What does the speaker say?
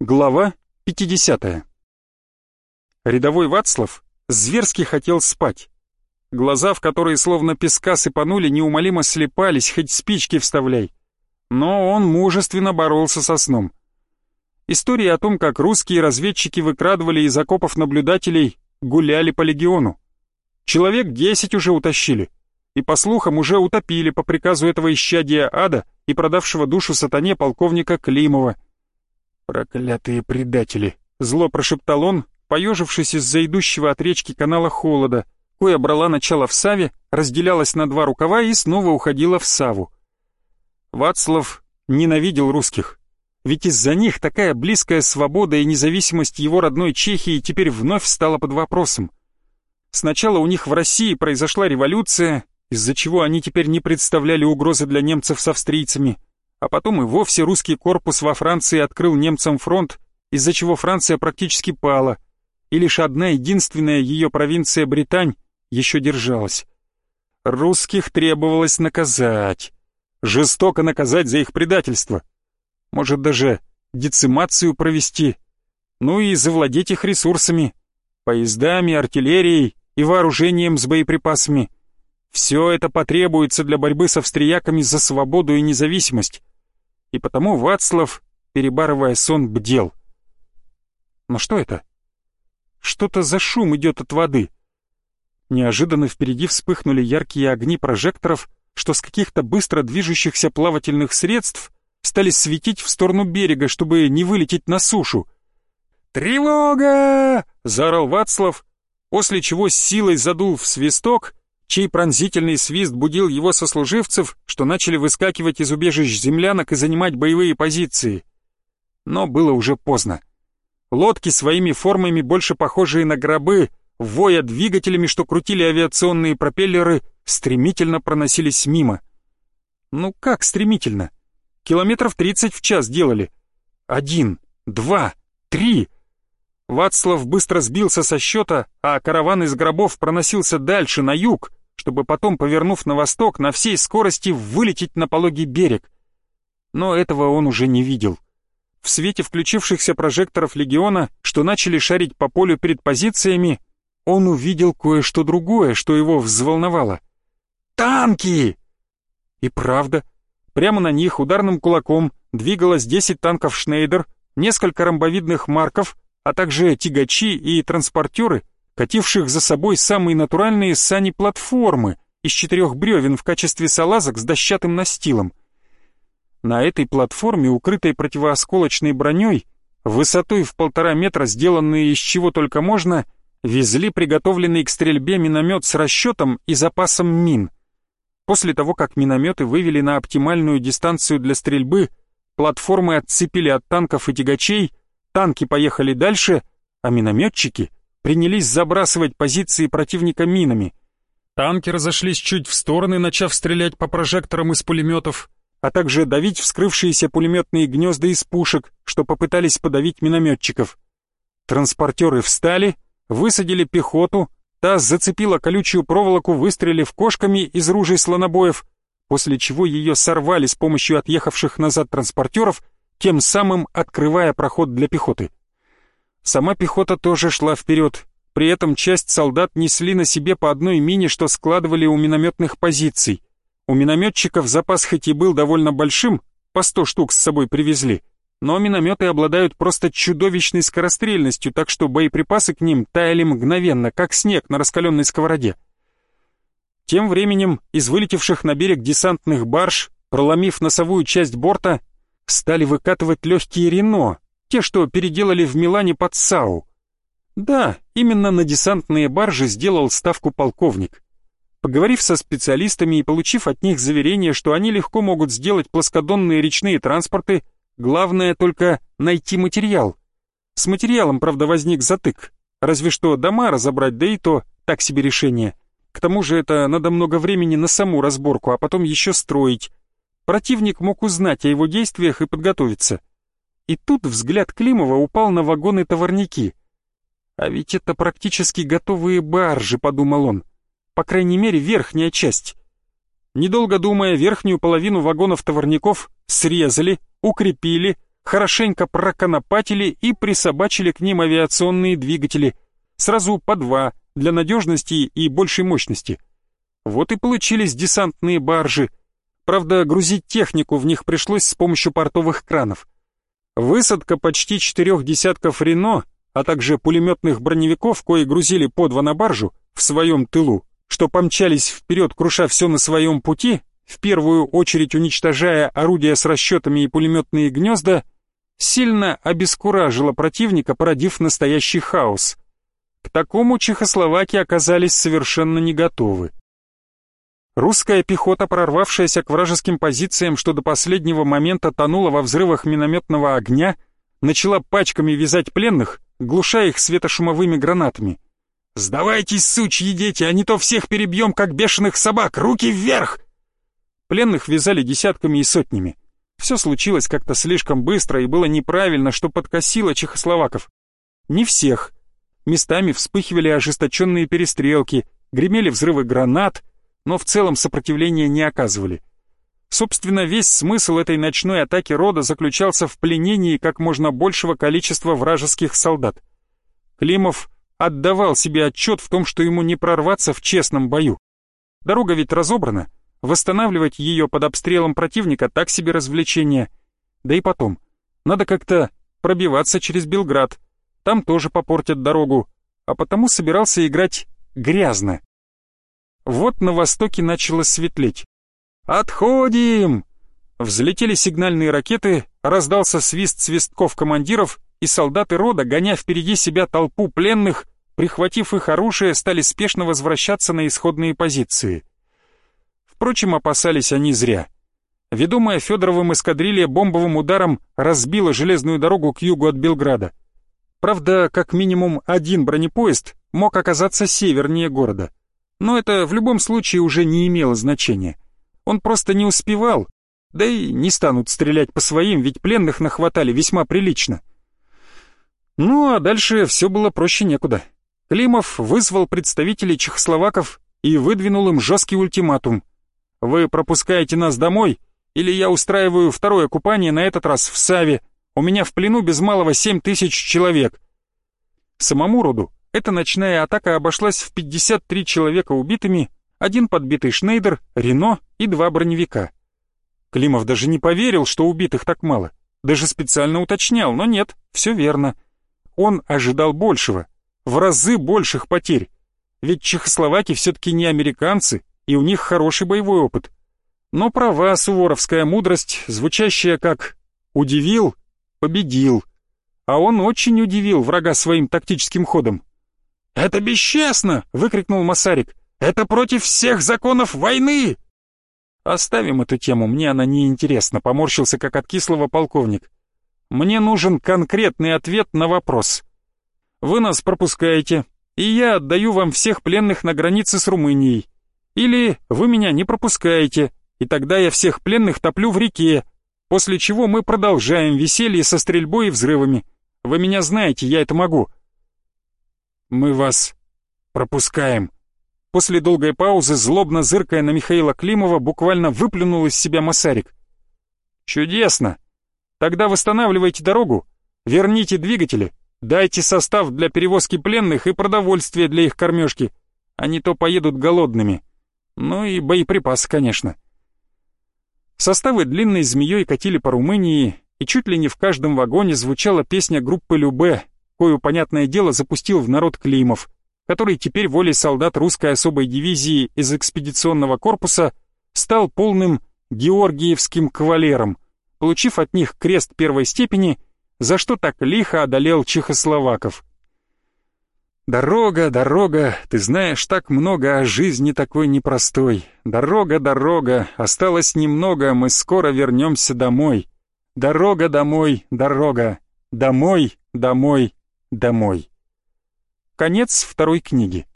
Глава 50. Рядовой Вацлав зверски хотел спать. Глаза, в которые словно песка сыпанули, неумолимо слепались, хоть спички вставляй. Но он мужественно боролся со сном. Истории о том, как русские разведчики выкрадывали из окопов наблюдателей, гуляли по легиону. Человек десять уже утащили, и, по слухам, уже утопили по приказу этого исчадия ада и продавшего душу сатане полковника Климова — «Проклятые предатели!» — зло прошептал он, поежившись из-за идущего от речки канала холода, кое брала начало в Саве, разделялась на два рукава и снова уходила в Саву. Вацлав ненавидел русских, ведь из-за них такая близкая свобода и независимость его родной Чехии теперь вновь стала под вопросом. Сначала у них в России произошла революция, из-за чего они теперь не представляли угрозы для немцев с австрийцами, а потом и вовсе русский корпус во Франции открыл немцам фронт, из-за чего Франция практически пала, и лишь одна единственная ее провинция Британь еще держалась. Русских требовалось наказать, жестоко наказать за их предательство, может даже децимацию провести, ну и завладеть их ресурсами, поездами, артиллерией и вооружением с боеприпасами. Все это потребуется для борьбы с австрияками за свободу и независимость и потому Вацлав, перебарывая сон, бдел. Но что это? Что-то за шум идет от воды. Неожиданно впереди вспыхнули яркие огни прожекторов, что с каких-то быстро движущихся плавательных средств стали светить в сторону берега, чтобы не вылететь на сушу. «Тревога!» — заорал Вацлав, после чего с силой задул в свисток, чей пронзительный свист будил его сослуживцев, что начали выскакивать из убежищ землянок и занимать боевые позиции. Но было уже поздно. Лодки своими формами, больше похожие на гробы, воя двигателями, что крутили авиационные пропеллеры, стремительно проносились мимо. Ну как стремительно? Километров тридцать в час делали. Один, два, три. Вацлав быстро сбился со счета, а караван из гробов проносился дальше, на юг, чтобы потом, повернув на восток, на всей скорости вылететь на пологий берег. Но этого он уже не видел. В свете включившихся прожекторов легиона, что начали шарить по полю перед позициями, он увидел кое-что другое, что его взволновало. «Танки!» И правда, прямо на них ударным кулаком двигалось 10 танков «Шнейдер», несколько ромбовидных «Марков», а также тягачи и транспортеры — кативших за собой самые натуральные сани-платформы из четырех бревен в качестве салазок с дощатым настилом. На этой платформе, укрытой противоосколочной броней, высотой в полтора метра, сделанные из чего только можно, везли приготовленный к стрельбе миномет с расчетом и запасом мин. После того, как минометы вывели на оптимальную дистанцию для стрельбы, платформы отцепили от танков и тягачей, танки поехали дальше, а минометчики принялись забрасывать позиции противника минами. Танки разошлись чуть в стороны, начав стрелять по прожекторам из пулеметов, а также давить вскрывшиеся пулеметные гнезда из пушек, что попытались подавить минометчиков. Транспортеры встали, высадили пехоту, та зацепила колючую проволоку, выстрелив кошками из ружей слонобоев, после чего ее сорвали с помощью отъехавших назад транспортеров, тем самым открывая проход для пехоты. Сама пехота тоже шла вперед, при этом часть солдат несли на себе по одной мине, что складывали у минометных позиций. У минометчиков запас хоть и был довольно большим, по сто штук с собой привезли, но минометы обладают просто чудовищной скорострельностью, так что боеприпасы к ним таяли мгновенно, как снег на раскаленной сковороде. Тем временем из вылетевших на берег десантных барж, проломив носовую часть борта, стали выкатывать легкие Рено, те, что переделали в Милане под САУ. Да, именно на десантные баржи сделал ставку полковник. Поговорив со специалистами и получив от них заверение, что они легко могут сделать плоскодонные речные транспорты, главное только найти материал. С материалом, правда, возник затык. Разве что дома разобрать, да и то так себе решение. К тому же это надо много времени на саму разборку, а потом еще строить. Противник мог узнать о его действиях и подготовиться. И тут взгляд Климова упал на вагоны-товарники. «А ведь это практически готовые баржи», — подумал он. «По крайней мере, верхняя часть». Недолго думая, верхнюю половину вагонов-товарников срезали, укрепили, хорошенько проконопатили и присобачили к ним авиационные двигатели, сразу по два, для надежности и большей мощности. Вот и получились десантные баржи. Правда, грузить технику в них пришлось с помощью портовых кранов. Высадка почти четырех десятков «Рено», а также пулеметных броневиков, кои грузили по два на баржу, в своем тылу, что помчались вперед, круша все на своем пути, в первую очередь уничтожая орудия с расчетами и пулеметные гнезда, сильно обескуражило противника, породив настоящий хаос. К такому чехословаки оказались совершенно не готовы. Русская пехота, прорвавшаяся к вражеским позициям, что до последнего момента тонула во взрывах минометного огня, начала пачками вязать пленных, глушая их светошумовыми гранатами. «Сдавайтесь, сучьи дети, а не то всех перебьем, как бешеных собак! Руки вверх!» Пленных вязали десятками и сотнями. Все случилось как-то слишком быстро и было неправильно, что подкосило чехословаков. Не всех. Местами вспыхивали ожесточенные перестрелки, гремели взрывы гранат, но в целом сопротивления не оказывали. Собственно, весь смысл этой ночной атаки рода заключался в пленении как можно большего количества вражеских солдат. Климов отдавал себе отчет в том, что ему не прорваться в честном бою. Дорога ведь разобрана, восстанавливать ее под обстрелом противника так себе развлечение. Да и потом, надо как-то пробиваться через Белград, там тоже попортят дорогу, а потому собирался играть грязно. Вот на востоке начало светлеть. «Отходим!» Взлетели сигнальные ракеты, раздался свист свистков командиров, и солдаты рода, гоня впереди себя толпу пленных, прихватив их оружие, стали спешно возвращаться на исходные позиции. Впрочем, опасались они зря. Ведомая Федоровым эскадрилья бомбовым ударом разбила железную дорогу к югу от Белграда. Правда, как минимум один бронепоезд мог оказаться севернее города. Но это в любом случае уже не имело значения. Он просто не успевал, да и не станут стрелять по своим, ведь пленных нахватали весьма прилично. Ну а дальше все было проще некуда. Климов вызвал представителей чехословаков и выдвинул им жесткий ультиматум. «Вы пропускаете нас домой, или я устраиваю второе купание, на этот раз в Саве. У меня в плену без малого семь тысяч человек». Самому роду эта ночная атака обошлась в 53 человека убитыми, один подбитый Шнейдер, Рено и два броневика. Климов даже не поверил, что убитых так мало. Даже специально уточнял, но нет, все верно. Он ожидал большего, в разы больших потерь. Ведь чехословаки все-таки не американцы, и у них хороший боевой опыт. Но права суворовская мудрость, звучащая как «удивил, победил». А он очень удивил врага своим тактическим ходом. «Это бесчестно!» — выкрикнул Масарик. «Это против всех законов войны!» «Оставим эту тему, мне она не интересна», — поморщился как от кислого полковник. Мне нужен конкретный ответ на вопрос. Вы нас пропускаете, и я отдаю вам всех пленных на границе с Румынией. Или вы меня не пропускаете, и тогда я всех пленных топлю в реке, после чего мы продолжаем веселье со стрельбой и взрывами. Вы меня знаете, я это могу. Мы вас пропускаем. После долгой паузы, злобно зыркая на Михаила Климова, буквально выплюнул из себя Масарик. «Чудесно! Тогда восстанавливайте дорогу, верните двигатели, дайте состав для перевозки пленных и продовольствие для их кормежки. Они то поедут голодными. Ну и боеприпасы, конечно. Составы длинной змеей катили по Румынии, и чуть ли не в каждом вагоне звучала песня группы Любе, кою, понятное дело, запустил в народ Климов, который теперь волей солдат русской особой дивизии из экспедиционного корпуса стал полным георгиевским кавалером — получив от них крест первой степени, за что так лихо одолел чехословаков. «Дорога, дорога, ты знаешь так много о жизни такой непростой. Дорога, дорога, осталось немного, мы скоро вернемся домой. Дорога домой, дорога, домой, домой, домой». Конец второй книги.